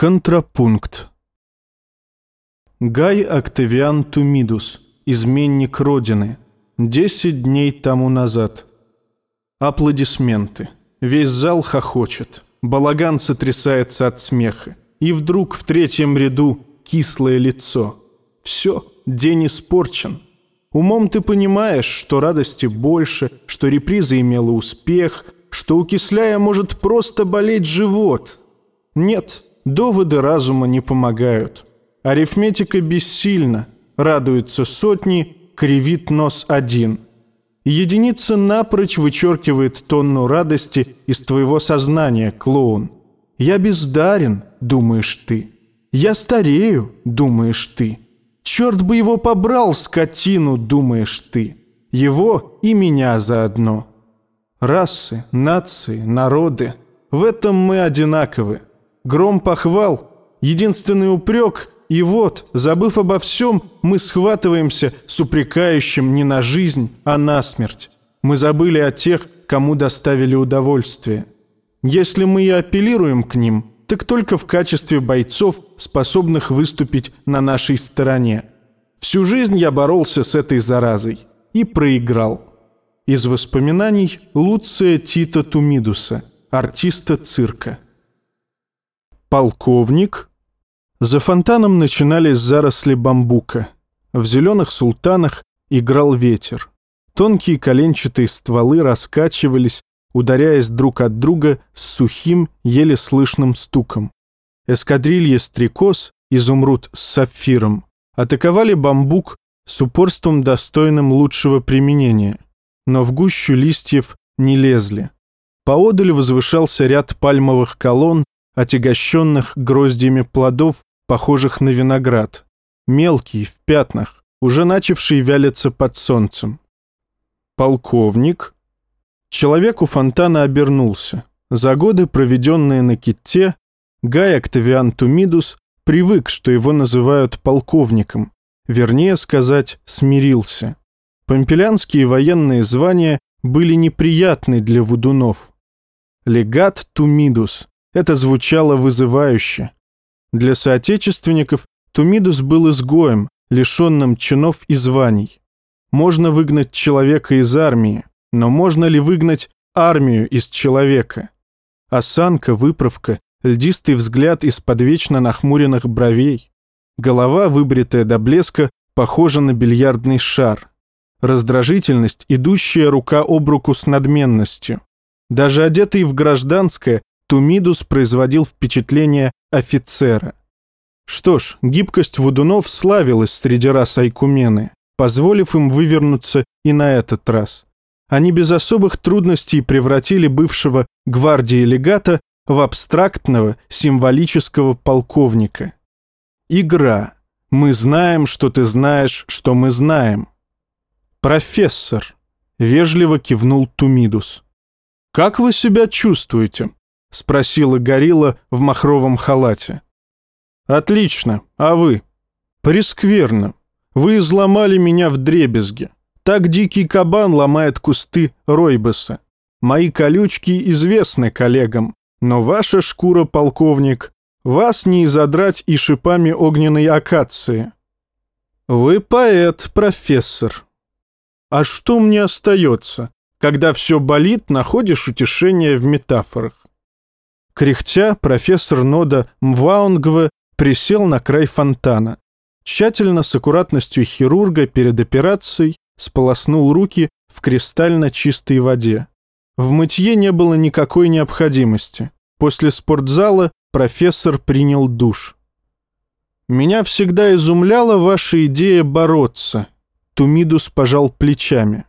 Контрапункт. Гай Октавиан Тумидус, изменник Родины, десять дней тому назад. Аплодисменты. Весь зал хохочет. Балаган сотрясается от смеха. И вдруг в третьем ряду кислое лицо. Все, день испорчен. Умом ты понимаешь, что радости больше, что реприза имела успех, что у кисляя может просто болеть живот. Нет, доводы разума не помогают. Арифметика бессильна. Радуются сотни, кривит нос один. Единица напрочь вычеркивает тонну радости из твоего сознания, клоун. «Я бездарен», — думаешь ты. «Я старею», — думаешь ты. «Черт бы его побрал, скотину», — думаешь ты. Его и меня заодно. Расы, нации, народы — в этом мы одинаковы. Гром похвал, единственный упрек, и вот, забыв обо всем, мы схватываемся с упрекающим не на жизнь, а на смерть. Мы забыли о тех, кому доставили удовольствие. Если мы и апеллируем к ним, так только в качестве бойцов, способных выступить на нашей стороне. Всю жизнь я боролся с этой заразой и проиграл. Из воспоминаний Луция Тита Тумидуса, артиста цирка. Полковник. За фонтаном начинались заросли бамбука. В зеленых султанах играл ветер. Тонкие коленчатые стволы раскачивались, ударяясь друг от друга с сухим, еле слышным стуком. Эскадрильи стрекоз, изумруд с сапфиром, атаковали бамбук с упорством, достойным лучшего применения, но в гущу листьев не лезли. Поодаль возвышался ряд пальмовых колонн, отягощенных гроздьями плодов, похожих на виноград, мелкий, в пятнах, уже начавший вялиться под солнцем. Полковник. Человек у фонтана обернулся. За годы, проведенные на ките, Гай Октавиан Тумидус привык, что его называют полковником, вернее сказать, смирился. Помпелянские военные звания были неприятны для вудунов. Легат Тумидус это звучало вызывающе. Для соотечественников Тумидус был изгоем, лишенным чинов и званий. Можно выгнать человека из армии, но можно ли выгнать армию из человека? Осанка, выправка, льдистый взгляд из-под вечно нахмуренных бровей. Голова, выбритая до блеска, похожа на бильярдный шар. Раздражительность, идущая рука об руку с надменностью. Даже одетый в гражданское, Тумидус производил впечатление офицера. Что ж, гибкость Вудунов славилась среди рас Айкумены, позволив им вывернуться и на этот раз. Они без особых трудностей превратили бывшего гвардии легата в абстрактного символического полковника. Игра. Мы знаем, что ты знаешь, что мы знаем. Профессор. Вежливо кивнул Тумидус. Как вы себя чувствуете? — спросила горилла в махровом халате. «Отлично. А вы?» «Прескверно. Вы изломали меня в дребезге. Так дикий кабан ломает кусты ройбеса. Мои колючки известны коллегам, но ваша шкура, полковник, вас не изодрать и шипами огненной акации. Вы поэт, профессор. А что мне остается? Когда все болит, находишь утешение в метафорах. Кряхтя, профессор Нода Мваунгве присел на край фонтана. Тщательно, с аккуратностью хирурга перед операцией, сполоснул руки в кристально чистой воде. В мытье не было никакой необходимости. После спортзала профессор принял душ. «Меня всегда изумляла ваша идея бороться», — Тумидус пожал плечами.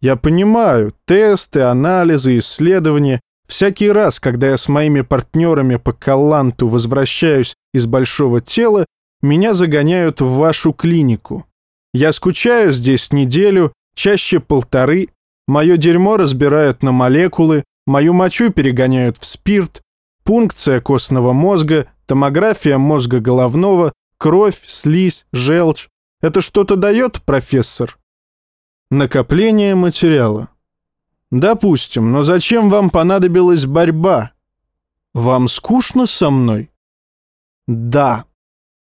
«Я понимаю, тесты, анализы, исследования Всякий раз, когда я с моими партнерами по Калланту возвращаюсь из большого тела, меня загоняют в вашу клинику. Я скучаю здесь неделю, чаще полторы, мое дерьмо разбирают на молекулы, мою мочу перегоняют в спирт, пункция костного мозга, томография мозга головного, кровь, слизь, желчь. Это что-то дает, профессор? Накопление материала. Допустим, но зачем вам понадобилась борьба? Вам скучно со мной? Да.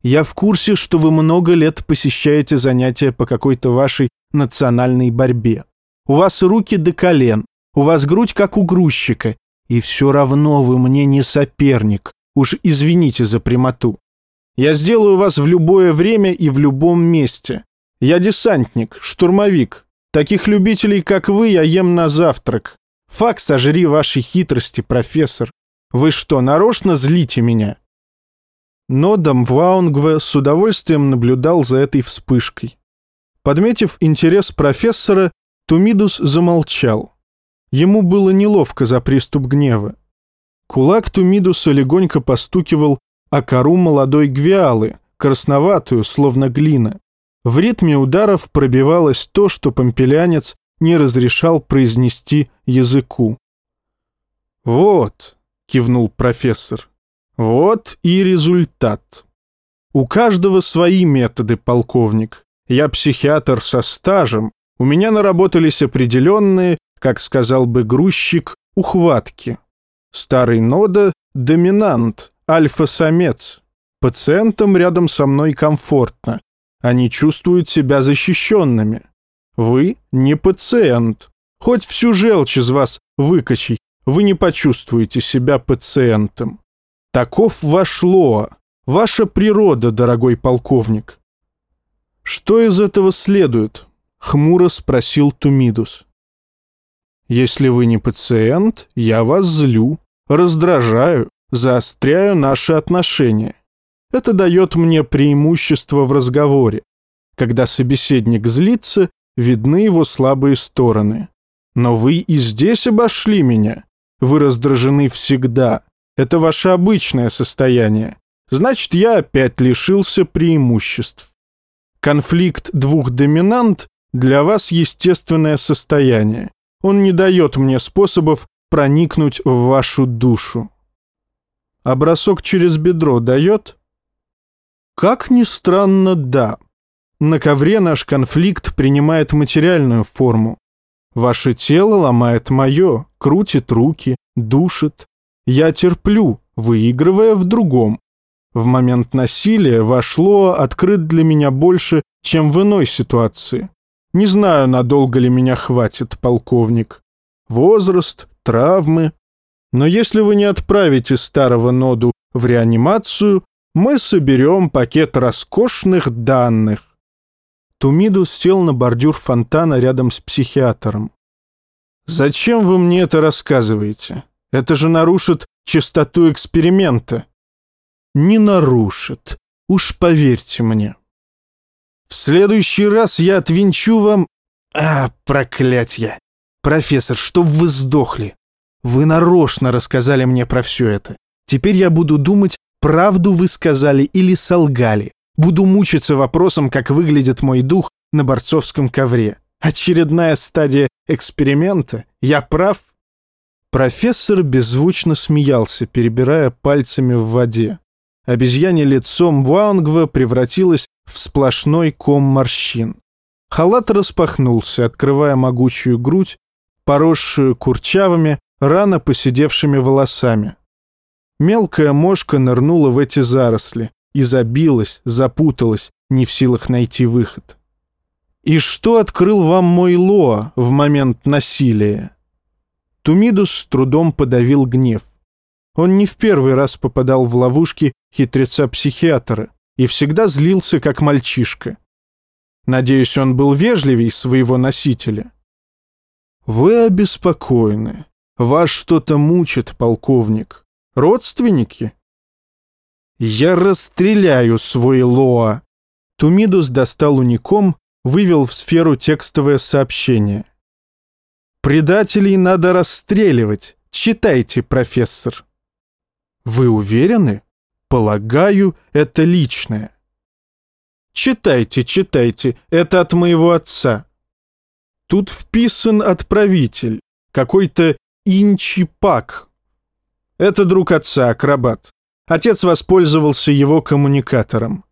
Я в курсе, что вы много лет посещаете занятия по какой-то вашей национальной борьбе. У вас руки до колен, у вас грудь как у грузчика, и все равно вы мне не соперник. Уж извините за прямоту. Я сделаю вас в любое время и в любом месте. Я десантник, штурмовик. Таких любителей, как вы, я ем на завтрак. Фак, сожри ваши хитрости, профессор. Вы что, нарочно злите меня?» Но Дамваунгве с удовольствием наблюдал за этой вспышкой. Подметив интерес профессора, Тумидус замолчал. Ему было неловко за приступ гнева. Кулак Тумидуса легонько постукивал о кору молодой гвиалы, красноватую, словно глина. В ритме ударов пробивалось то, что помпелянец не разрешал произнести языку. «Вот», — кивнул профессор, — «вот и результат. У каждого свои методы, полковник. Я психиатр со стажем, у меня наработались определенные, как сказал бы грузчик, ухватки. Старый нода — доминант, альфа-самец. Пациентам рядом со мной комфортно, они чувствуют себя защищенными. Вы не пациент. Хоть всю желчь из вас выкачай, вы не почувствуете себя пациентом. Таков ваш Лоа, ваша природа, дорогой полковник. Что из этого следует? Хмуро спросил Тумидус. Если вы не пациент, я вас злю, раздражаю, заостряю наши отношения. Это дает мне преимущество в разговоре. Когда собеседник злится, видны его слабые стороны. Но вы и здесь обошли меня. Вы раздражены всегда. Это ваше обычное состояние. Значит, я опять лишился преимуществ. Конфликт двух доминант для вас естественное состояние. Он не дает мне способов проникнуть в вашу душу. А бросок через бедро дает? Как ни странно, да. На ковре наш конфликт принимает материальную форму. Ваше тело ломает мое, крутит руки, душит. Я терплю, выигрывая в другом. В момент насилия ваш Лоа открыт для меня больше, чем в иной ситуации. Не знаю, надолго ли меня хватит, полковник. Возраст, травмы. Но если вы не отправите старого ноду в реанимацию, мы соберем пакет роскошных данных. Тумидус сел на бордюр фонтана рядом с психиатром. «Зачем вы мне это рассказываете? Это же нарушит чистоту эксперимента». «Не нарушит, уж поверьте мне. В следующий раз я отвинчу вам... А, проклятье! Профессор, чтоб вы сдохли! Вы нарочно рассказали мне про все это. Теперь я буду думать, правду вы сказали или солгали. Буду мучиться вопросом, как выглядит мой дух на борцовском ковре. Очередная стадия эксперимента? Я прав? Профессор беззвучно смеялся, перебирая пальцами в воде. Обезьяне лицом Ваунгва превратилось в сплошной ком морщин. Халат распахнулся, открывая могучую грудь, поросшую курчавыми, рано поседевшими волосами. Мелкая мошка нырнула в эти заросли и забилась, запуталась, не в силах найти выход. «И что открыл вам мой Лоа в момент насилия?» Тумидус с трудом подавил гнев. Он не в первый раз попадал в ловушки хитреца-психиатра и всегда злился, как мальчишка. Надеюсь, он был вежливей своего носителя. «Вы обеспокоены. Вас что-то мучит, полковник. Родственники? Я расстреляю свой Лоа. Тумидус достал уником, вывел в сферу текстовое сообщение. Предателей надо расстреливать. Читайте, профессор. Вы уверены? Полагаю, это личное. Читайте, читайте, это от моего отца. Тут вписан отправитель, какой-то Инчипак, это друг отца, акробат. Отец воспользовался его коммуникатором.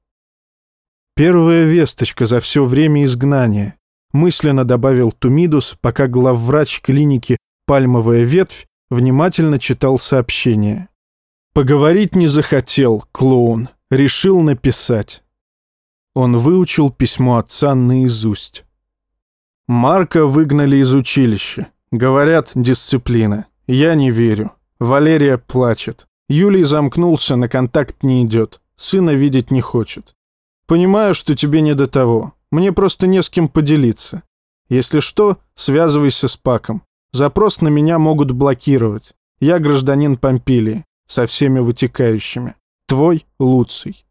Первая весточка за все время изгнания. Мысленно добавил Тумидус, пока главврач клиники «Пальмовая ветвь» внимательно читал сообщение. «Поговорить не захотел, клоун. решил написать. Он выучил письмо отца наизусть. Марка выгнали из училища. Говорят, дисциплина. Я не верю. Валерия плачет. Юлий замкнулся, на контакт не идет. Сына видеть не хочет. Понимаю, что тебе не до того. Мне просто не с кем поделиться. Если что, связывайся с Паком. Запрос на меня могут блокировать. Я гражданин Помпилии, со всеми вытекающими. Твой Луций.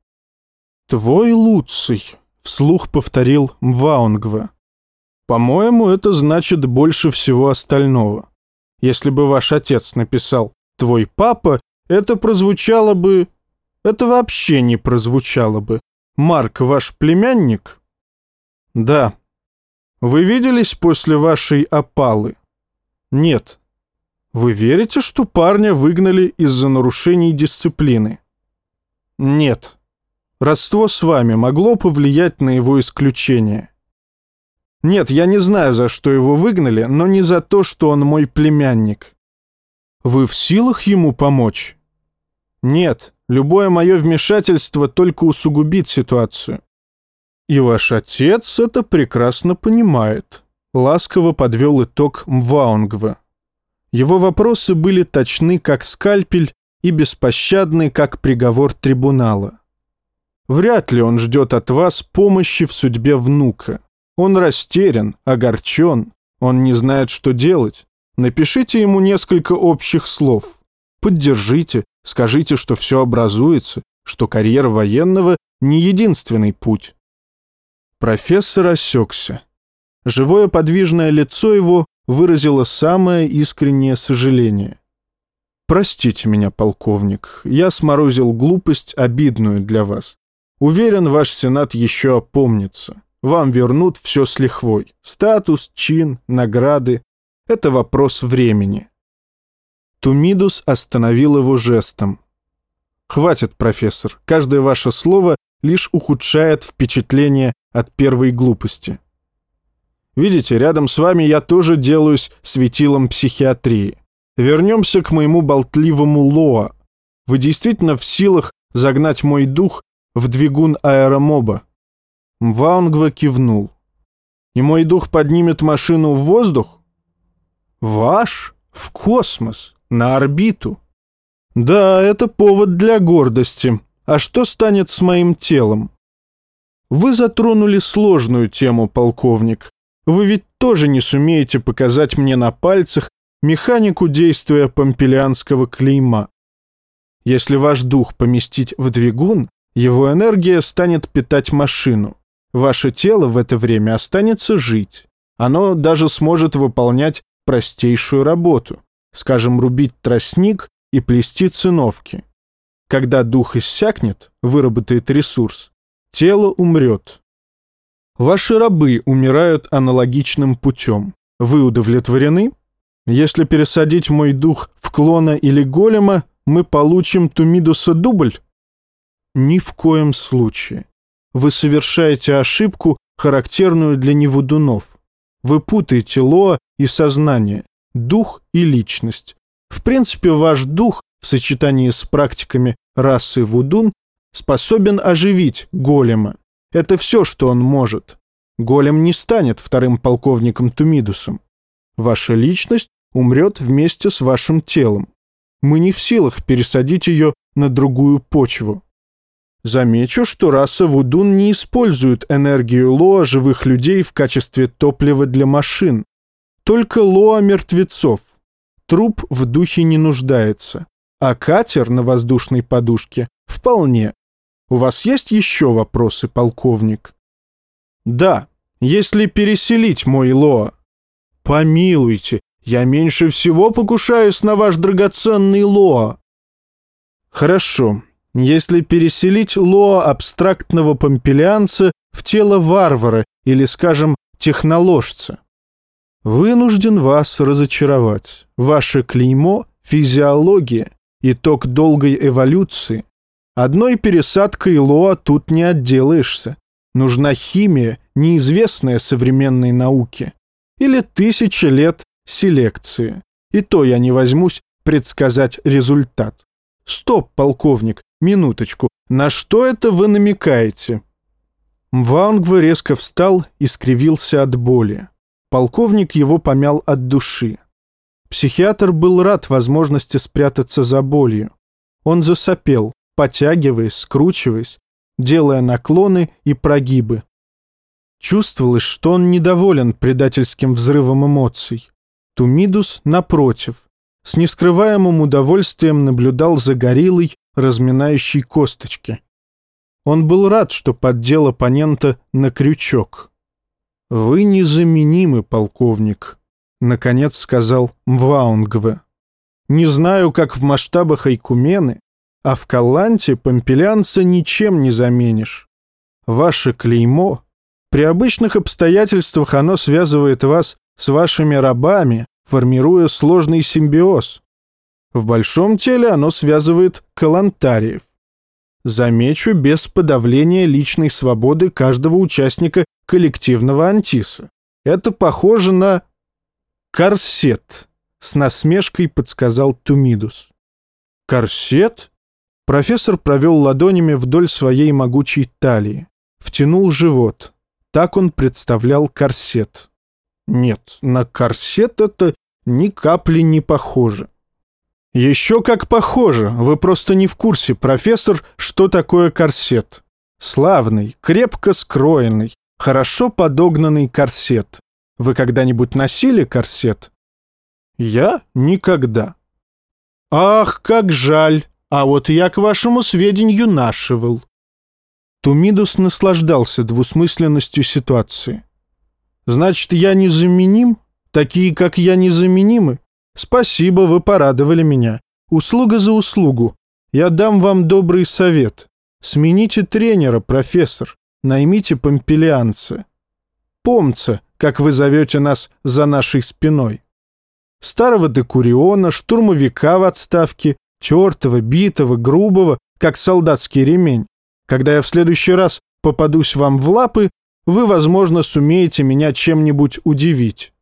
Твой Луций, вслух повторил Мваунгва. По-моему, это значит больше всего остального. Если бы ваш отец написал «твой папа», это прозвучало бы... Это вообще не прозвучало бы. Марк ваш племянник? Да. Вы виделись после вашей опалы? Нет. Вы верите, что парня выгнали из-за нарушений дисциплины? Нет. Родство с вами могло повлиять на его исключение. Нет, я не знаю, за что его выгнали, но не за то, что он мой племянник. Вы в силах ему помочь? Нет, любое мое вмешательство только усугубит ситуацию. И ваш отец это прекрасно понимает. Ласково подвел итог Мваунгва. Его вопросы были точны, как скальпель, и беспощадны, как приговор трибунала. Вряд ли он ждет от вас помощи в судьбе внука. Он растерян, огорчен, он не знает, что делать. Напишите ему несколько общих слов. Поддержите, скажите, что все образуется, что карьера военного не единственный путь. Профессор осекся. Живое подвижное лицо его выразило самое искреннее сожаление. «Простите меня, полковник, я сморозил глупость, обидную для вас. Уверен, ваш сенат еще опомнится. Вам вернут все с лихвой. Статус, чин, награды. Это вопрос времени. Тумидус остановил его жестом. «Хватит, профессор. Каждое ваше слово лишь ухудшает впечатление от первой глупости. Видите, рядом с вами я тоже делаюсь светилом психиатрии. Вернемся к моему болтливому Лоа. Вы действительно в силах загнать мой дух в двигун аэромоба?» Мваунгва кивнул. «И мой дух поднимет машину в воздух?» «Ваш? В космос? На орбиту?» «Да, это повод для гордости. А что станет с моим телом?» «Вы затронули сложную тему, полковник. Вы ведь тоже не сумеете показать мне на пальцах механику действия помпелианского клейма. Если ваш дух поместить в двигун, его энергия станет питать машину. Ваше тело в это время останется жить. Оно даже сможет выполнять простейшую работу, скажем, рубить тростник и плести циновки. Когда дух иссякнет, выработает ресурс, тело умрет. Ваши рабы умирают аналогичным путем. Вы удовлетворены? Если пересадить мой дух в клона или голема, мы получим Тумидуса дубль? Ни в коем случае вы совершаете ошибку, характерную для невудунов. Вы путаете лоа и сознание, дух и личность. В принципе, ваш дух в сочетании с практиками расы вудун способен оживить голема. Это все, что он может. Голем не станет вторым полковником Тумидусом. Ваша личность умрет вместе с вашим телом. Мы не в силах пересадить ее на другую почву. Замечу, что раса Вудун не использует энергию Лоа живых людей в качестве топлива для машин. Только Лоа мертвецов. Труп в духе не нуждается. А катер на воздушной подушке вполне. У вас есть еще вопросы, полковник? Да, если переселить мой Лоа. Помилуйте, я меньше всего покушаюсь на ваш драгоценный Лоа. Хорошо, если переселить лоа абстрактного помпелианца в тело варвара или, скажем, техноложца. Вынужден вас разочаровать. Ваше клеймо — физиология, итог долгой эволюции. Одной пересадкой лоа тут не отделаешься. Нужна химия, неизвестная современной науке. Или тысяча лет селекции. И то я не возьмусь предсказать результат. Стоп, полковник, минуточку, на что это вы намекаете?» Мваунгва резко встал и скривился от боли. Полковник его помял от души. Психиатр был рад возможности спрятаться за болью. Он засопел, потягиваясь, скручиваясь, делая наклоны и прогибы. Чувствовалось, что он недоволен предательским взрывом эмоций. Тумидус, напротив, с нескрываемым удовольствием наблюдал за гориллой, разминающей косточки. Он был рад, что поддел оппонента на крючок. «Вы незаменимы, полковник», — наконец сказал Мваунгве. «Не знаю, как в масштабах Айкумены, а в Каланте помпелянца ничем не заменишь. Ваше клеймо, при обычных обстоятельствах оно связывает вас с вашими рабами, формируя сложный симбиоз. В большом теле оно связывает калантариев. Замечу, без подавления личной свободы каждого участника коллективного антиса. Это похоже на корсет, с насмешкой подсказал Тумидус. Корсет? Профессор провел ладонями вдоль своей могучей талии, втянул живот. Так он представлял корсет. Нет, на корсет это ни капли не похоже. Еще как похоже, вы просто не в курсе, профессор, что такое корсет. Славный, крепко скроенный, хорошо подогнанный корсет. Вы когда-нибудь носили корсет? Я никогда. Ах, как жаль, а вот я, к вашему сведению, нашивал. Тумидус наслаждался двусмысленностью ситуации. Значит, я незаменим? Такие, как я, незаменимы? Спасибо, вы порадовали меня. Услуга за услугу. Я дам вам добрый совет. Смените тренера, профессор. Наймите помпелианца. Помца, как вы зовете нас за нашей спиной. Старого декуриона, штурмовика в отставке, тертого, битого, грубого, как солдатский ремень. Когда я в следующий раз попадусь вам в лапы, вы, возможно, сумеете меня чем-нибудь удивить».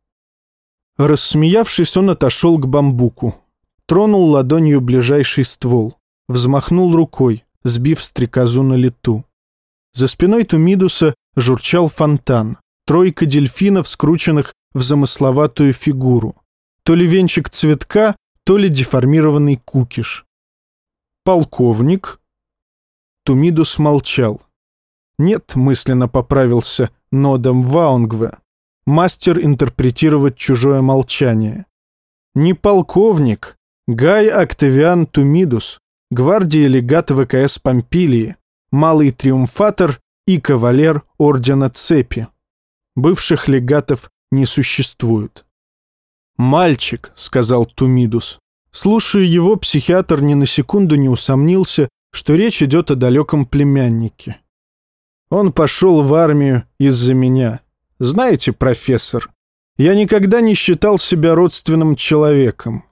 Рассмеявшись, он отошел к бамбуку. Тронул ладонью ближайший ствол. Взмахнул рукой, сбив стрекозу на лету. За спиной Тумидуса журчал фонтан. Тройка дельфинов, скрученных в замысловатую фигуру. То ли венчик цветка, то ли деформированный кукиш. «Полковник?» Тумидус молчал. «Нет», — мысленно поправился Нодом Ваунгве, мастер интерпретировать чужое молчание. «Не полковник, Гай Октавиан Тумидус, гвардии легат ВКС Помпилии, малый триумфатор и кавалер Ордена Цепи. Бывших легатов не существует». «Мальчик», — сказал Тумидус. Слушая его, психиатр ни на секунду не усомнился, что речь идет о далеком племяннике. Он пошел в армию из-за меня. Знаете, профессор, я никогда не считал себя родственным человеком.